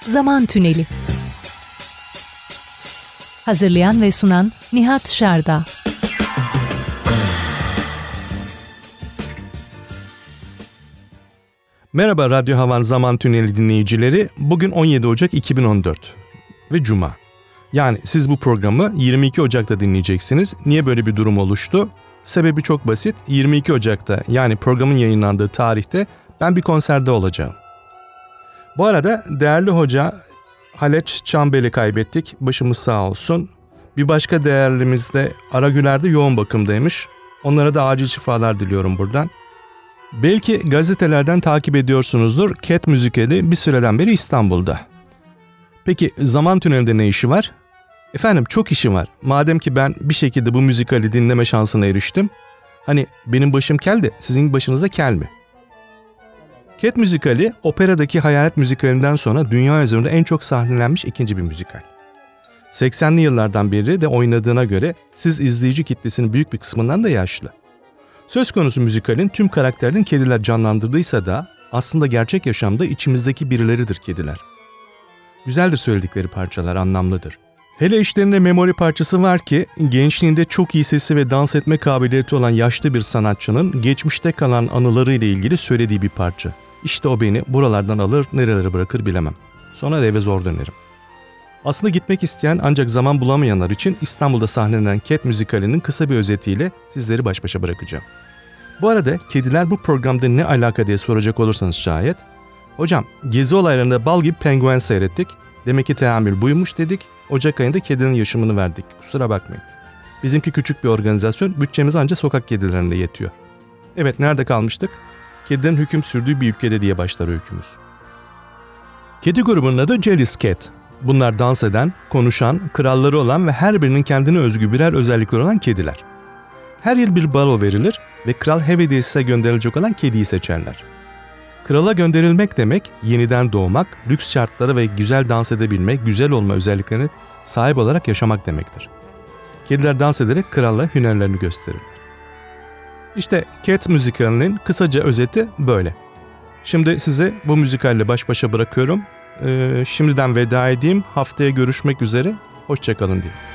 Zaman Tüneli Hazırlayan ve sunan Nihat Şarda Merhaba Radyo Havan Zaman Tüneli dinleyicileri. Bugün 17 Ocak 2014 ve Cuma. Yani siz bu programı 22 Ocak'ta dinleyeceksiniz. Niye böyle bir durum oluştu? Sebebi çok basit. 22 Ocak'ta yani programın yayınlandığı tarihte ben bir konserde olacağım. Bu arada değerli hoca Haleç Çambel'i kaybettik. Başımız sağ olsun. Bir başka değerlimiz de Aragüler'de yoğun bakımdaymış. Onlara da acil şifalar diliyorum buradan. Belki gazetelerden takip ediyorsunuzdur. Cat müzikali bir süreden beri İstanbul'da. Peki zaman tünelinde ne işi var? Efendim çok işi var. Madem ki ben bir şekilde bu müzikali dinleme şansına eriştim. Hani benim başım kel de sizin başınızda kel mi? Cat müzikali operadaki hayalet müzikalinden sonra dünya üzerinde en çok sahnelenmiş ikinci bir müzikal. 80'li yıllardan beri de oynadığına göre siz izleyici kitlesinin büyük bir kısmından da yaşlı. Söz konusu müzikalin tüm karakterlerin kediler canlandırdıysa da aslında gerçek yaşamda içimizdeki birileridir kediler. Güzeldir söyledikleri parçalar, anlamlıdır. Hele işlerinde memori parçası var ki gençliğinde çok iyi sesi ve dans etme kabiliyeti olan yaşlı bir sanatçının geçmişte kalan anıları ile ilgili söylediği bir parça. İşte o beni buralardan alır nerelere bırakır bilemem. Sonra da eve zor dönerim. Aslında gitmek isteyen ancak zaman bulamayanlar için İstanbul'da sahnelenen Cat müzikalinin kısa bir özetiyle sizleri baş başa bırakacağım. Bu arada kediler bu programda ne alaka diye soracak olursanız şayet, hocam gezi olaylarında bal gibi penguen seyrettik, demek ki teamül buymuş dedik, Ocak ayında kedinin yaşamını verdik, kusura bakmayın. Bizimki küçük bir organizasyon, bütçemiz ancak sokak kedilerine yetiyor. Evet nerede kalmıştık? Kedilerin hüküm sürdüğü bir ülkede diye başlar öykümüz. Kedi grubunun adı Jelly's Cat. Bunlar dans eden, konuşan, kralları olan ve her birinin kendine özgü birer özellikleri olan kediler. Her yıl bir balo verilir ve kral her hediyesize gönderilecek olan kediyi seçerler. Krala gönderilmek demek yeniden doğmak, lüks şartlara ve güzel dans edebilmek, güzel olma özelliklerine sahip olarak yaşamak demektir. Kediler dans ederek kralla hünerlerini gösterirler. İşte Cat müzikalinin kısaca özeti böyle. Şimdi size bu müzikalle baş başa bırakıyorum. Ee, şimdiden veda edeyim. Haftaya görüşmek üzere. Hoşçakalın diye.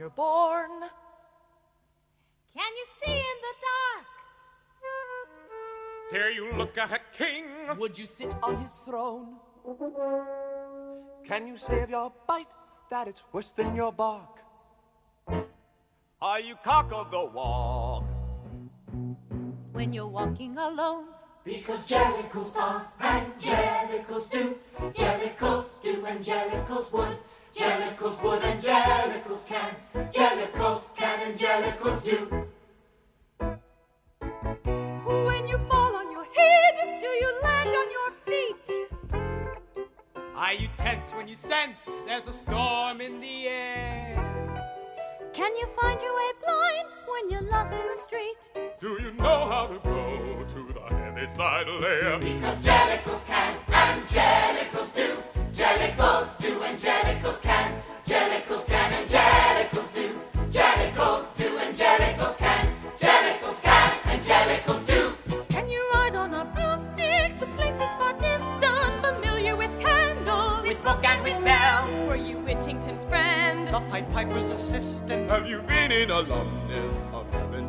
You're born? Can you see in the dark? Dare you look at a king? Would you sit on his throne? Can you say of your bite that it's worse than your bark? Are you cock of the walk? When you're walking alone? Because jellicles are angelicals do, jellicles do, angelicals would. Jellicles would and jellicles can, jellicles can and jellicles do. When you fall on your head, do you land on your feet? Are you tense when you sense there's a storm in the air? Can you find your way blind when you're lost in the street? Do you know how to go to the Heaviside layer? Because jellicles can and jellicles do, jellicles do and jellicles can, jellicles can and jellicles do, jellicles do and jellicles can, jellicles can and jellicles do. Can you ride on a broomstick to places far distant, familiar with candle, With book and with bell, Were you Whittington's friend? The Pied Piper's assistant. Have you been in alumnus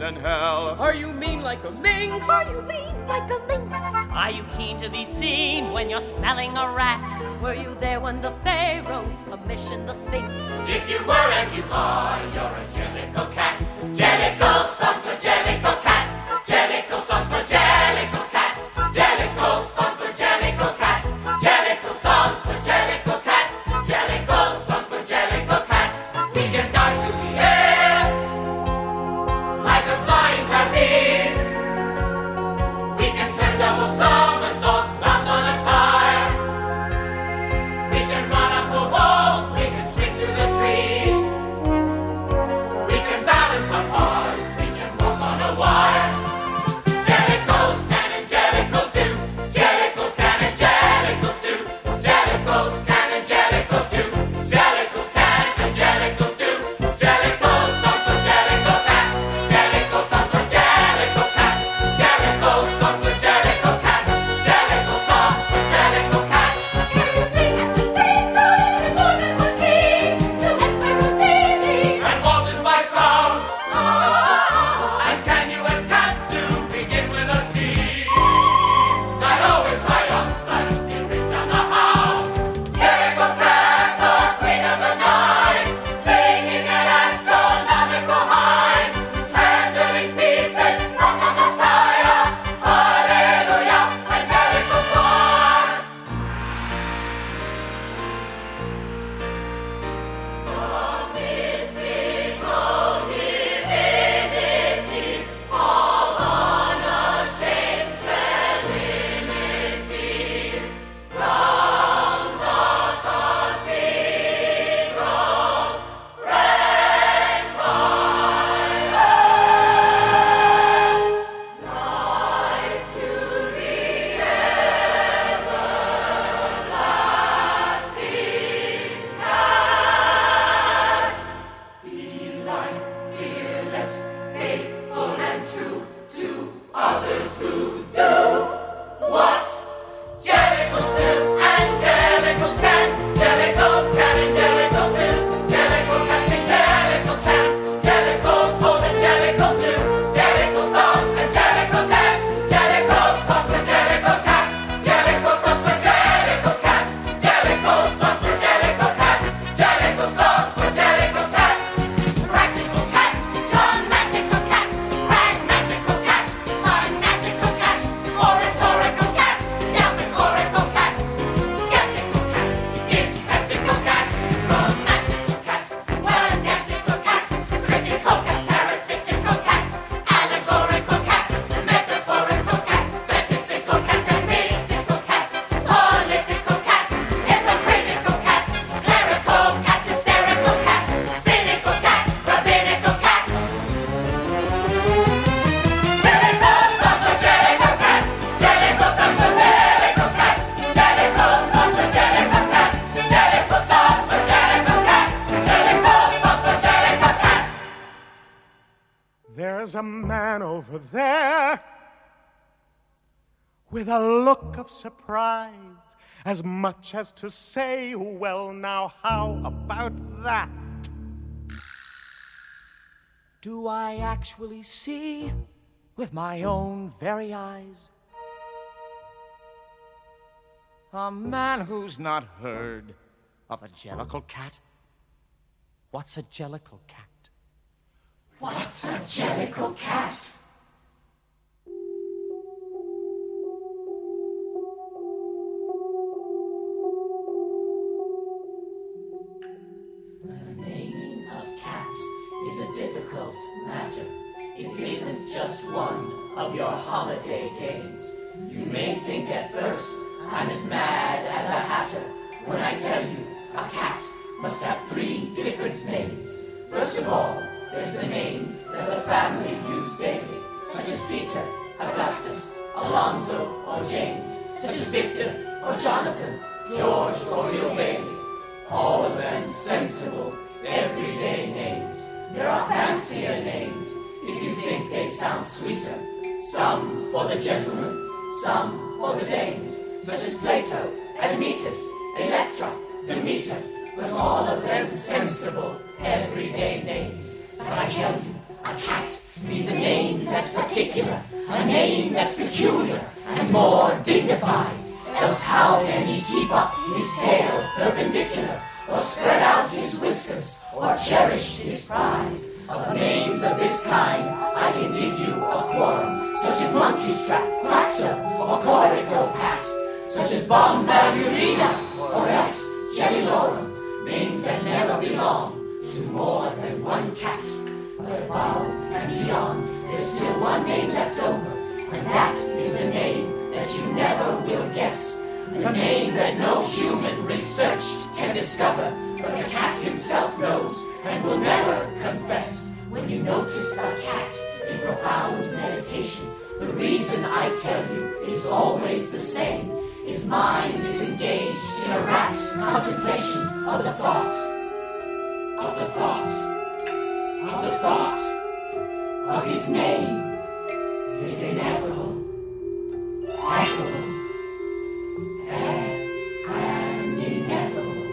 than hell. Are you mean like a minx? Are you mean like a lynx? Are you keen to be seen when you're smelling a rat? Were you there when the pharaohs commissioned the Sphinx? If you were and you are, you're a jellicle cat. Jellicle of surprise, as much as to say, Well, now, how about that? Do I actually see with my own very eyes? A man who's not heard of a jellicle cat? What's a jellicle cat? What's a jellicle cat? Is a difficult matter. It isn't just one of your holiday games. You may think at first I'm as mad as a hatter when I tell you a cat must have three different names. First of all, there's the name that the family use daily, such as Peter, Augustus, Alonzo, or James, such as Victor, or Jonathan, George, or Bill Bailey. All of them sensible, everyday names. There are fancier names if you think they sound sweeter. Some for the gentlemen, some for the dames, such as Plato, Admetus, Electra, Demeter, but all of them sensible, everyday names. But I tell you, a cat needs a name that's particular, a name that's peculiar, and more dignified. Else how can he keep up his tail perpendicular, or spread out his whiskers, or cherish his pride? Of names of this kind, I can give you a quorum, such as Munkustrap, Quaxo, or Coricopat, such as Bombalurina, or S. Jellylorum, names that never belong to more than one cat. But above and beyond, there's still one name left over, and that is the name that you never will guess. The name that no human research can discover, but the cat himself knows and will never confess. When you notice a cat in profound meditation, the reason I tell you is always the same. His mind is engaged in a rapt contemplation of the thought, of the thought, of the thought, of his name, his ineffable, affable, and ineffable,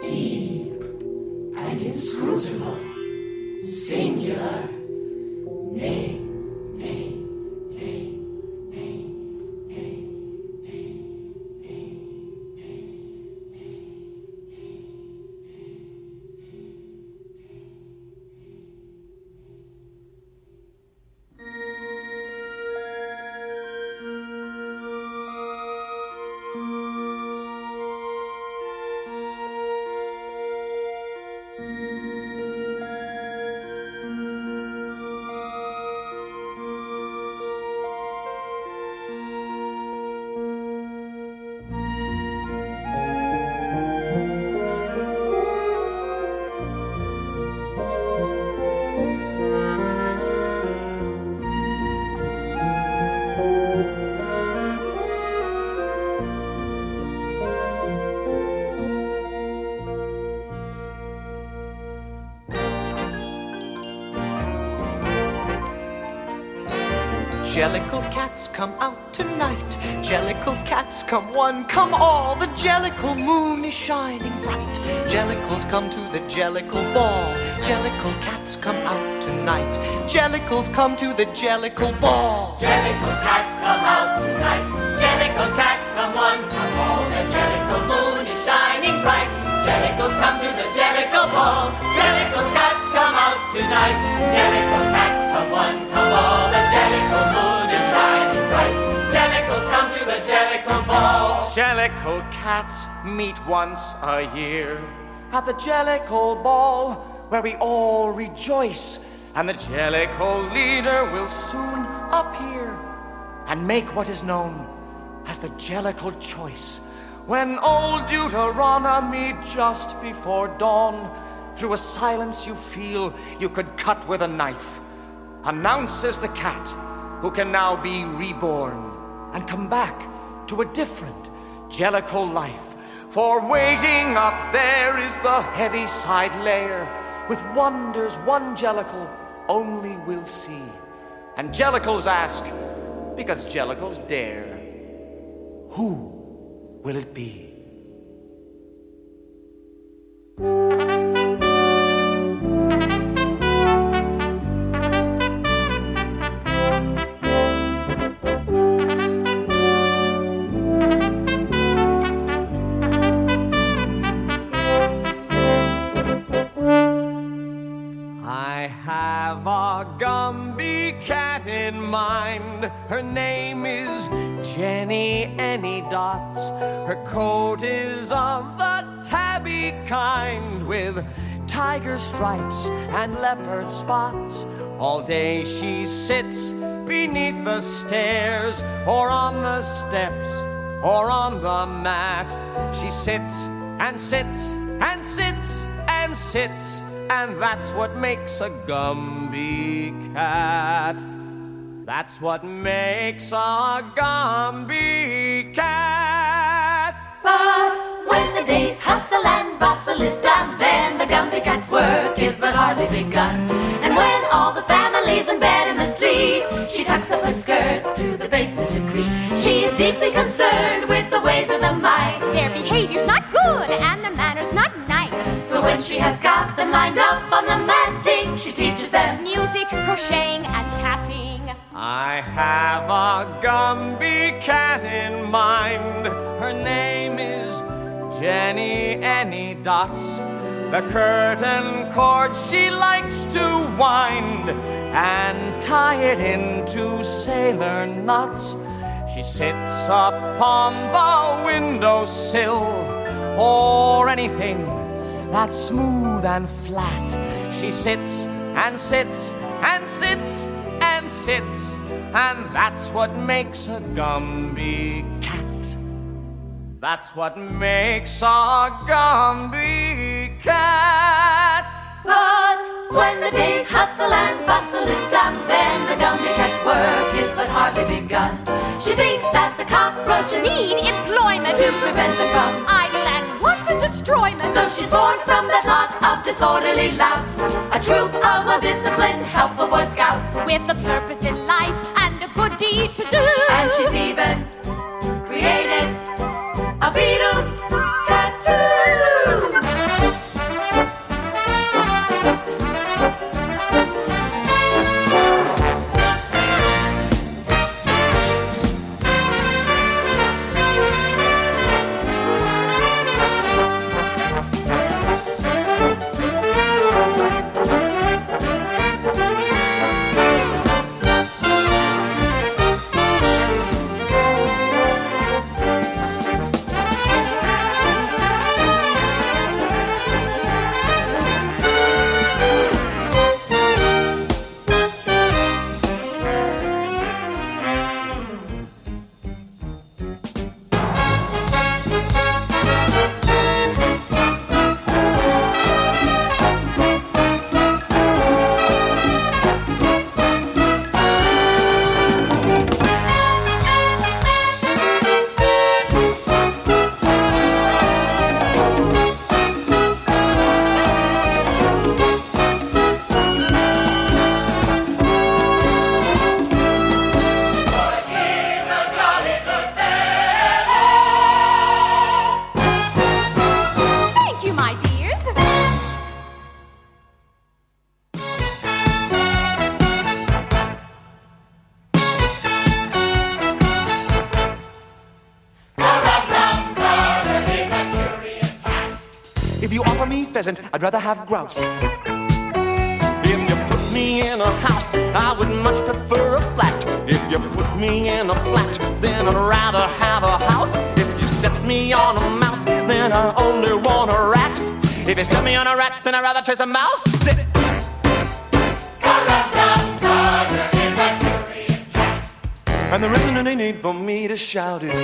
deep and inscrutable, singular name, Jellicle cats come out tonight. Jellicle cats come one, come all. The Jellicle moon is shining bright. Jellicles come to the Jellicle ball. Jellicle cats come out tonight. Jellicles come to the Jellicle ball. Jellicle cats come out tonight. Jellicle cats come one, come all. The Jellicle moon is shining bright. Jellicles come to the Jellicle ball. Jellicle cats come out tonight. Jellicle cats come one, Jellicles come to the Jellicle ball. Jellicle cats meet once a year at the Jellicle ball, where we all rejoice, and the Jellicle leader will soon appear and make what is known as the Jellicle choice. When old Deuteronomy just before dawn, through a silence you feel you could cut with a knife, announces the cat who can now be reborn and come back to a different Jellicle life. For waiting up there is the Heaviside layer with wonders one Jellicle only we'll see. And jellicles ask, because jellicles dare, who will it be? Coat is of the tabby kind with tiger stripes and leopard spots. All day she sits beneath the stairs or on the steps or on the mat. She sits and sits and sits and sits, and that's what makes a Gumbie cat. That's what makes a Gumbie cat. But when the day's hustle and bustle is done, then the Gumbie Cat's work is but hardly begun. And when all the family's in bed and asleep, she tucks up her skirts to the basement to creep. She is deeply concerned with the ways of the mice. Their behavior's not good and their manners not nice. So when she has got them lined up on the matting, she teaches them Music, crocheting, and tatting. I have a Gumbie cat in mind. Her name is Jennyanydots. The curtain cord she likes to wind and tie it into sailor knots. She sits upon the windowsill or anything that's smooth and flat. She sits and sits and sits sits, and that's what makes a Gumbie cat. That's what makes a Gumbie cat. But when the day's hustle and bustle is done, then the Gumby Cat's work is but hardly begun. She thinks that the cockroaches Need employment to prevent them from idle and want to destroy me. So she's born from that lot of disorderly louts, a troop of well-disciplined, helpful Boy Scouts. with a purpose in life and a good deed to do. And she's even created a Beatles tattoo. Have grouse. If you put me in a house, I would much prefer a flat. If you put me in a flat, then I'd rather have a house. If you set me on a mouse, then I only want a rat. If you set me on a rat, then I'd rather chase a mouse. Sit. And there isn't any need for me to shout it.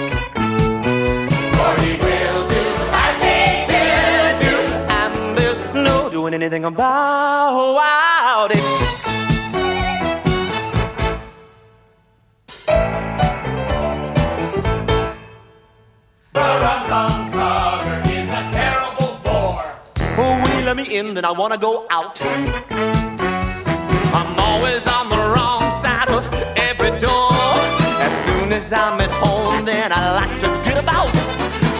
Anything about oh, it. is a terrible bore. Oh, when you let me in, then I wanna go out. I'm always on the wrong side of every door. As soon as I'm at home, then I like to get about.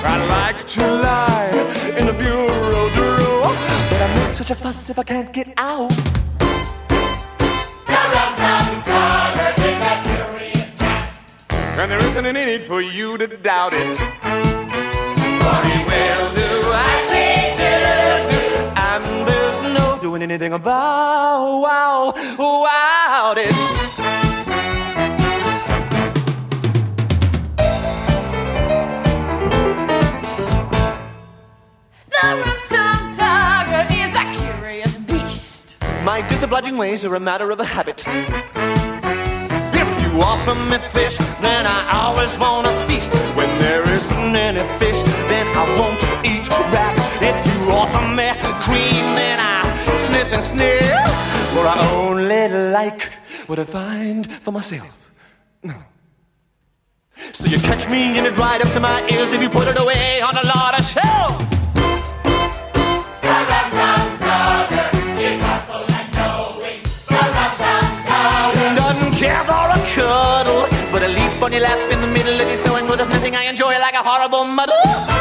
I like to lie in the bureau such a fuss if I can't get out. And there isn't any need for you to doubt it. For he will do as he do. And there's no doing anything about wow, wow it. My disobliging ways are a matter of a habit. If you offer me fish, then I always want to feast. When there isn't any fish, then I won't eat rat. If you offer me cream, then I sniff and sniff. For I only like what I find for myself. No. So you catch me in it right up to my ears if you put it away on a lot of shelf. Doesn't there's nothing I enjoy like a horrible muddle.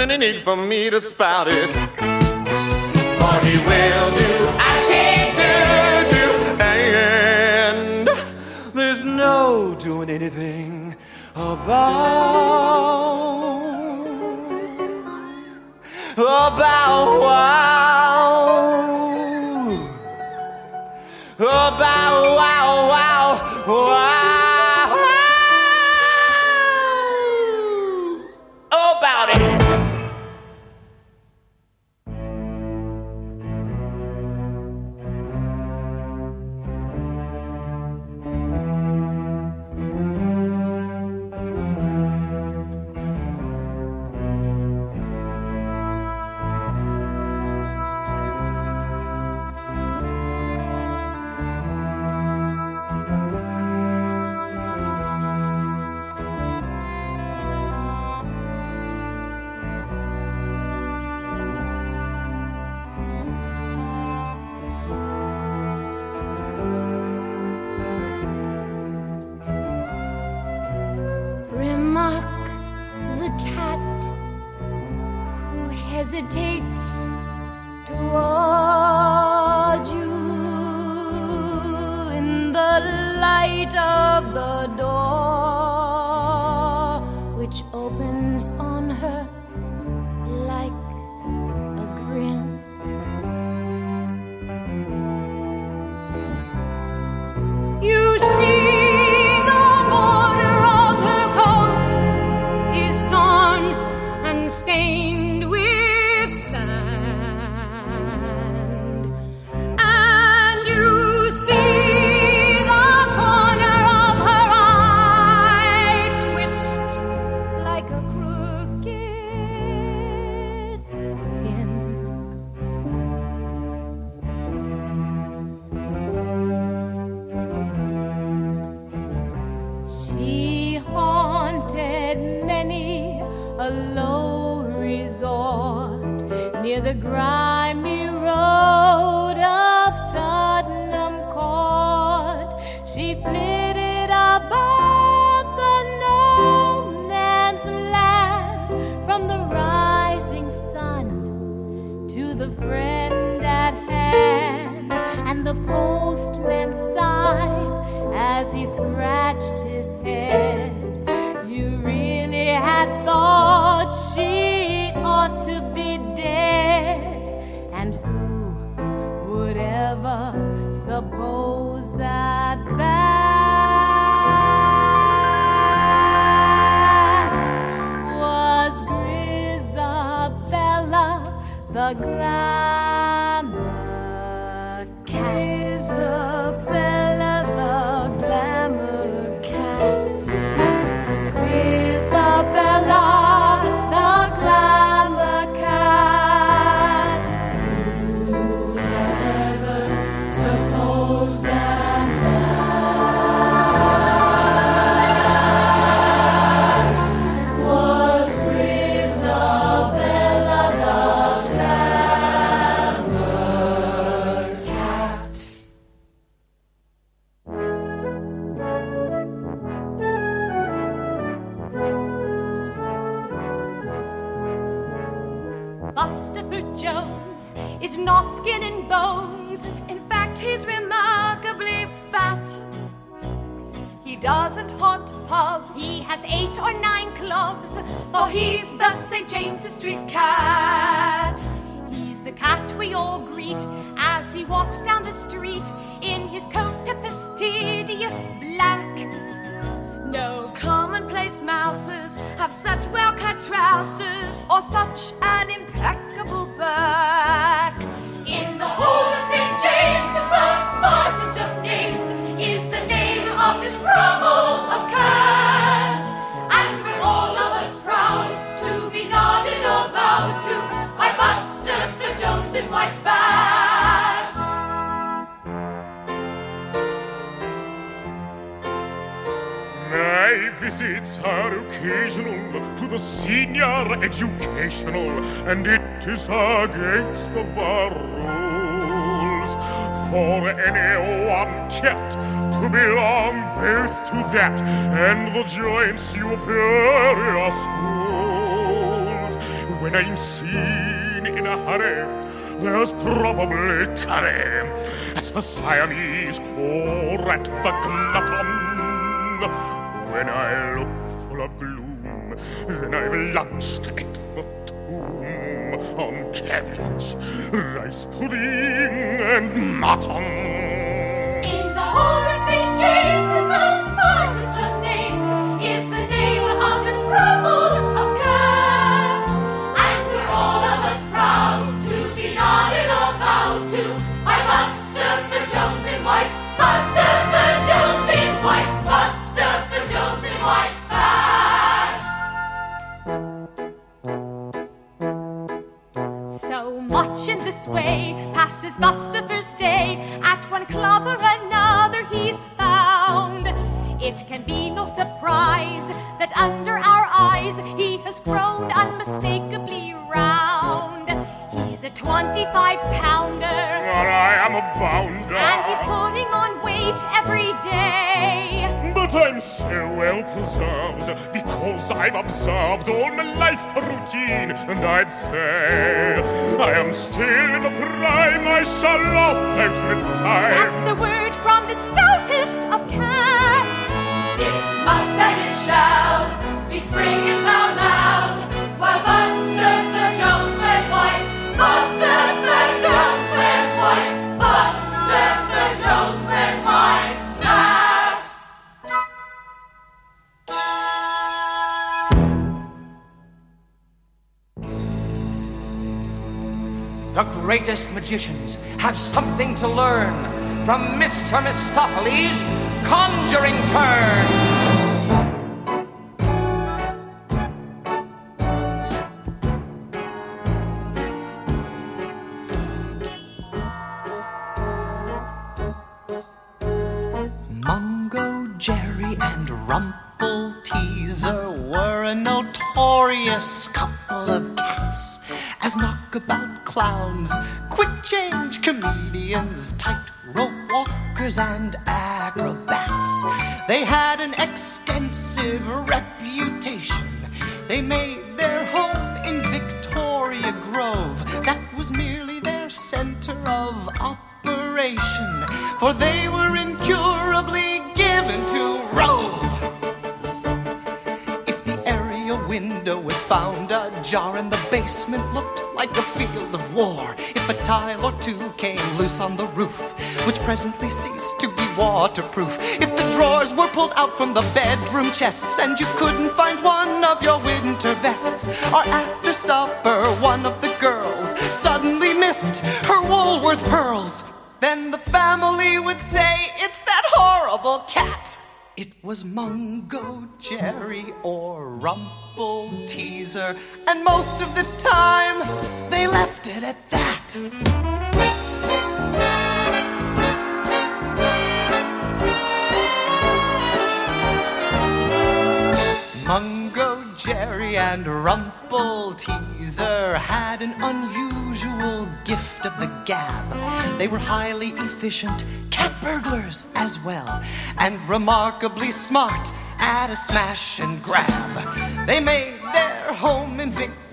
And any need for me to spout it. For he will do as he do, do. And there's no doing anything about about wow near the grimy Suppose that for he's the St. James's Street cat. He's the cat we all greet as he walks down the street in his coat of fastidious black. No commonplace mouses have such well cut trousers or such an impeccable back. In the whole white spats. My visits are occasional to the senior educational, and it is against our rules for any one cat to belong both to that and the joint superior schools. When I'm seen in a hurry, there's probably curry at the Siamese or at the glutton. When I look full of gloom, then I've lunched at the tomb on cabbage, rice pudding, and mutton. In the whole of St. James much in this way passes Buster first day. At one club or another he's found. It can be no surprise that under our eyes he has grown unmistakably round. He's a 25 pounder. But I am a bounder. And he's putting on weight every day. But I'm so well preserved because I've observed all my life routine, and I'd say I am still in the prime. I shall last out with time. That's the word from the stoutest of cats. It must and it shall be springing pound The greatest magicians have something to learn from Mr. Mistoffelees' conjuring turn. Knockabout clowns, quick change comedians, tightrope walkers, and acrobats. They had an extensive reputation. They made their home in Victoria Grove. That was merely their center of operation, for they were incurably given to rove. Window was found ajar and the basement looked like a field of war, if a tile or two came loose on the roof, which presently ceased to be waterproof, if the drawers were pulled out from the bedroom chests and you couldn't find one of your winter vests, or after supper one of the girls suddenly missed her Woolworth pearls, then the family would say, It's that horrible cat. It was Mungo Jerry or Rumple Teaser, and most of the time they left it at that. Mungo Jerry and Rumpleteazer had an unusual gift of the gab. They were highly efficient cat burglars as well, and remarkably smart at a smash and grab. They made their home in Victoria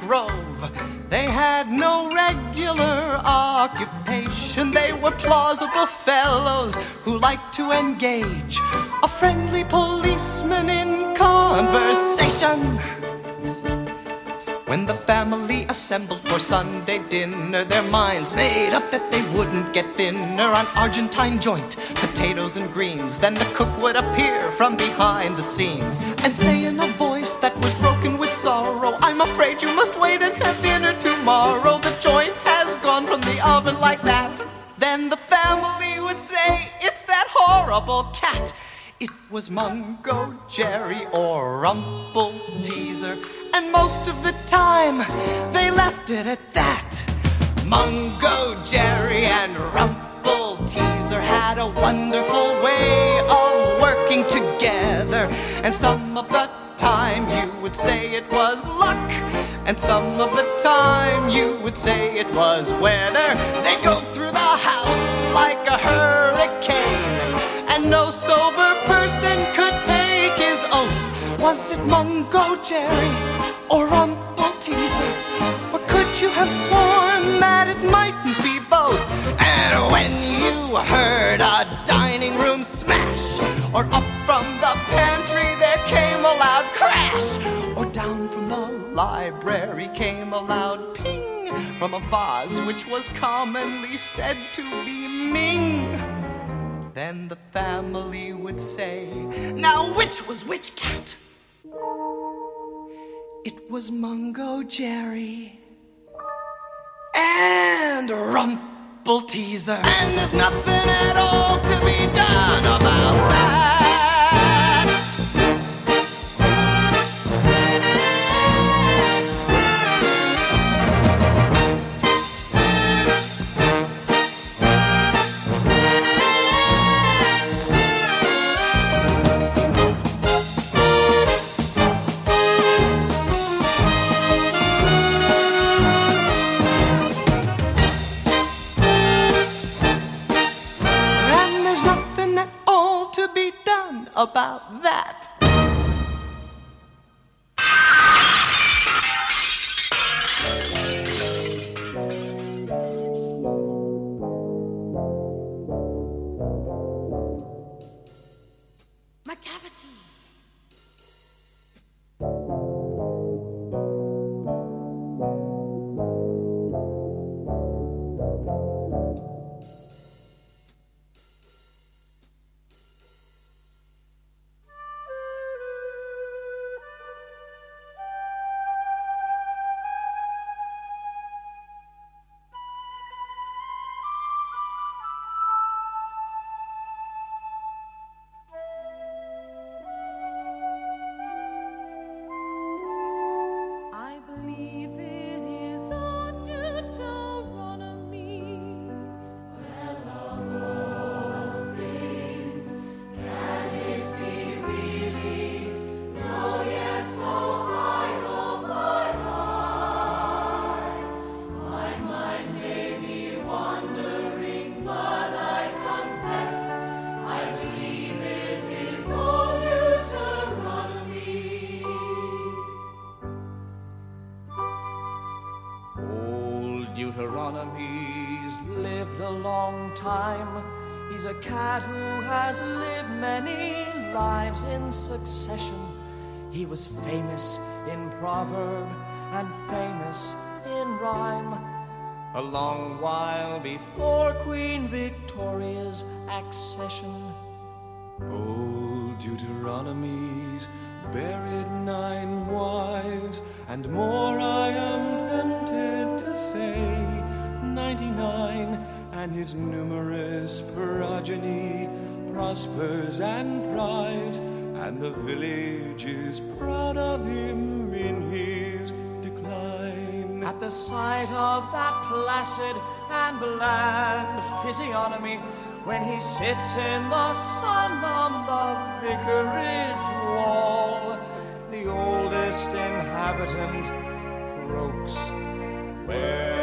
Grove. They had no regular occupation. They were plausible fellows who liked to engage a friendly policeman in conversation. When the family assembled for Sunday dinner, their minds made up that they wouldn't get thinner on Argentine joint, potatoes and greens. Then the cook would appear from behind the scenes and say in a voice that was broken with sorrow, I'm afraid you must wait and have dinner tomorrow. The joint has gone from the oven like that. Then the family would say, It's that horrible cat. It was Mungojerrie or Rumple Teaser, and most of the time they left it at that. Mungojerrie and Rumpleteazer had a wonderful way of working together, and some of the time you would say it was luck, and some of the time you would say it was weather. They'd go through the house like a hurricane, and no Was it Mungojerrie or Rumpleteazer? Or could you have sworn that it mightn't be both? And when you heard a dining room smash, or up from the pantry there came a loud crash, or down from the library came a loud ping from a vase which was commonly said to be Ming. Then the family would say, Now which was which cat? It was Mungojerrie and Rumpleteazer. And there's nothing at all to be done about that. About that. Before Queen Victoria's accession. Old Deuteronomy's buried nine wives, and more I am tempted to say. Ninety-nine, and his numerous progeny prospers and thrives, and the village is proud of him in his decline. At the sight of that placid bland physiognomy, when he sits in the sun on the vicarage wall, the oldest inhabitant croaks, Well,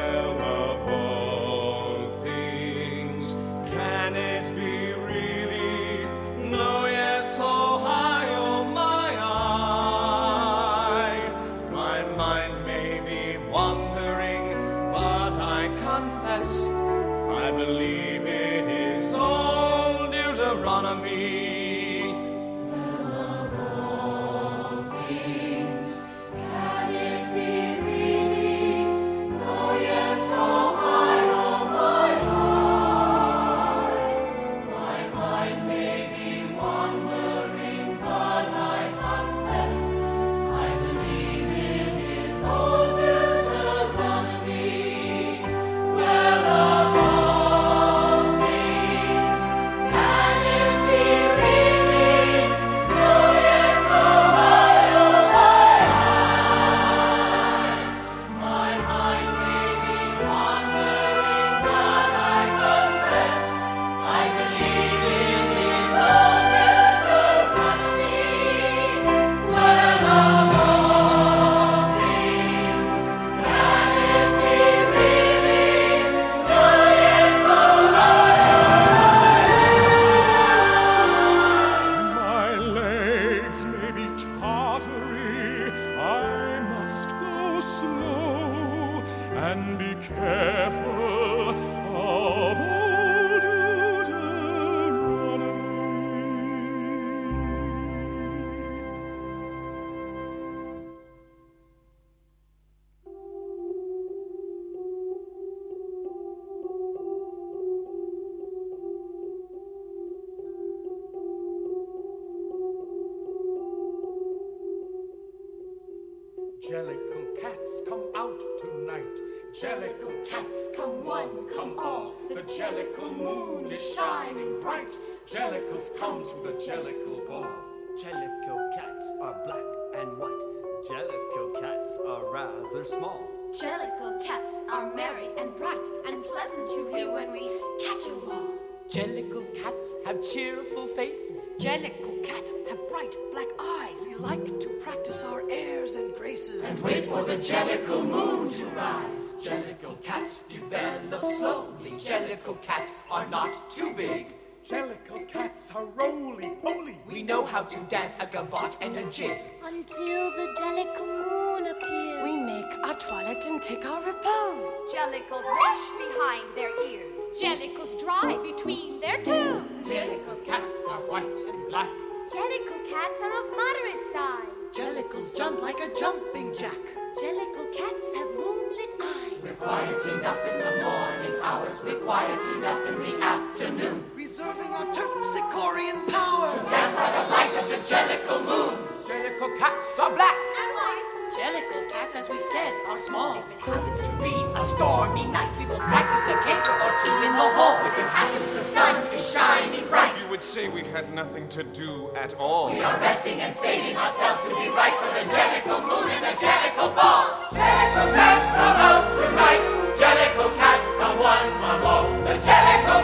Jellicle cats come out tonight. Jellicle Cats come one, come all. The Jellicle moon is shining bright. Jellicles come to the Jellicle ball. Jellicle cats are black and white. Jellicle cats are rather small. Jellicle cats are merry and bright and pleasant to hear when we catch a wall. Jellicle cats have cheerful faces. Jellicle cats have bright black eyes. We like to practice our airs and graces And wait for the Jellicle moon to rise. Jellicle cats develop slowly. Jellicle cats are not too big. Jellicle cats are roly-poly. We know how to dance a gavotte and a jig. Until the Jellicle our toilet and take our repose. Jellicles wash behind their ears. Jellicles dry between their toes. Jellicle cats are white and black. Jellicle cats are of moderate size. Jellicles jump like a jumping jack. Jellicle cats have moonlit eyes. We're quiet enough in the morning hours. We're quiet enough in the afternoon. Reserving our terpsichorean power. Dance by the light of the Jellicle moon. Jellicle cats are black. And white. Jellicle cats, as we said, are small. If it happens to be a stormy night, we will practice a caper or two in the hall. If it happens the sun is shining bright, You would say we had nothing to do at all. we are resting and saving ourselves to be right for the Jellicle moon and the Jellicle ball. Jellicle cats come out tonight. Jellicle cats come one, come all. The Jellicle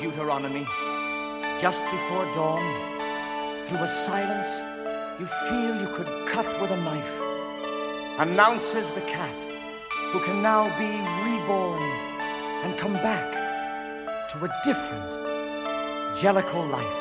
Deuteronomy, just before dawn, through a silence you feel you could cut with a knife, announces the cat who can now be reborn and come back to a different, Jellicle life.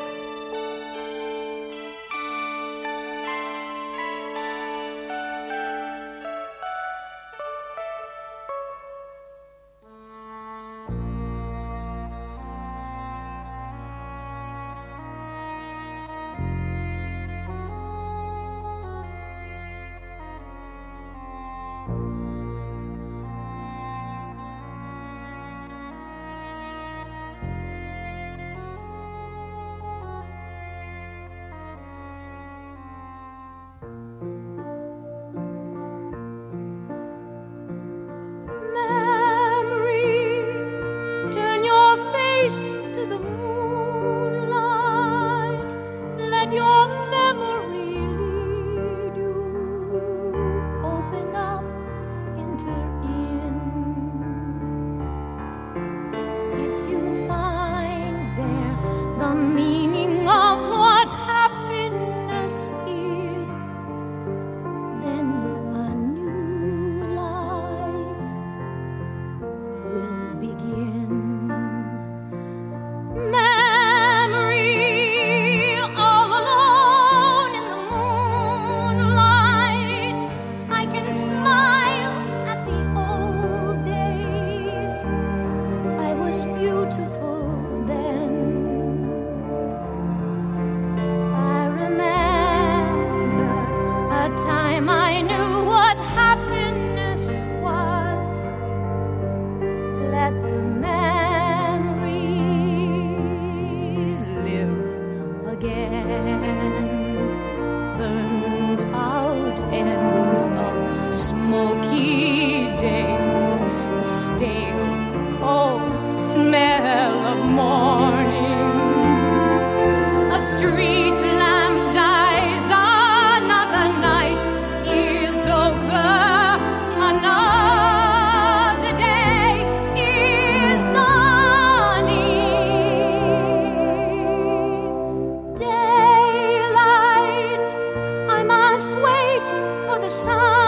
Endless masquerading.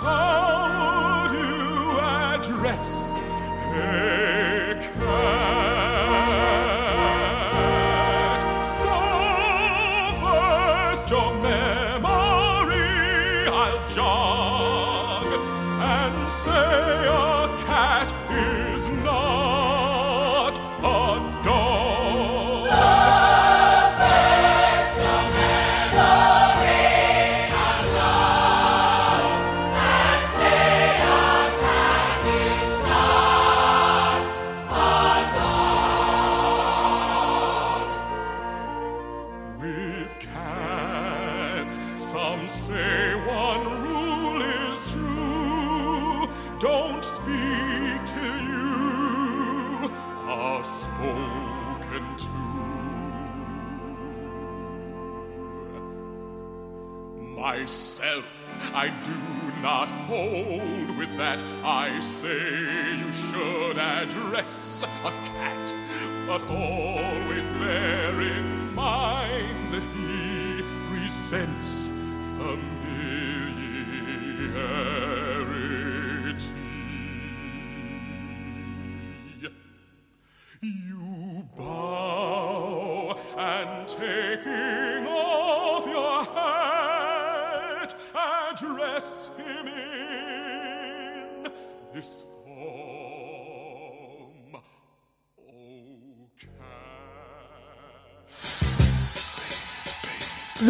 how would you address can Oh.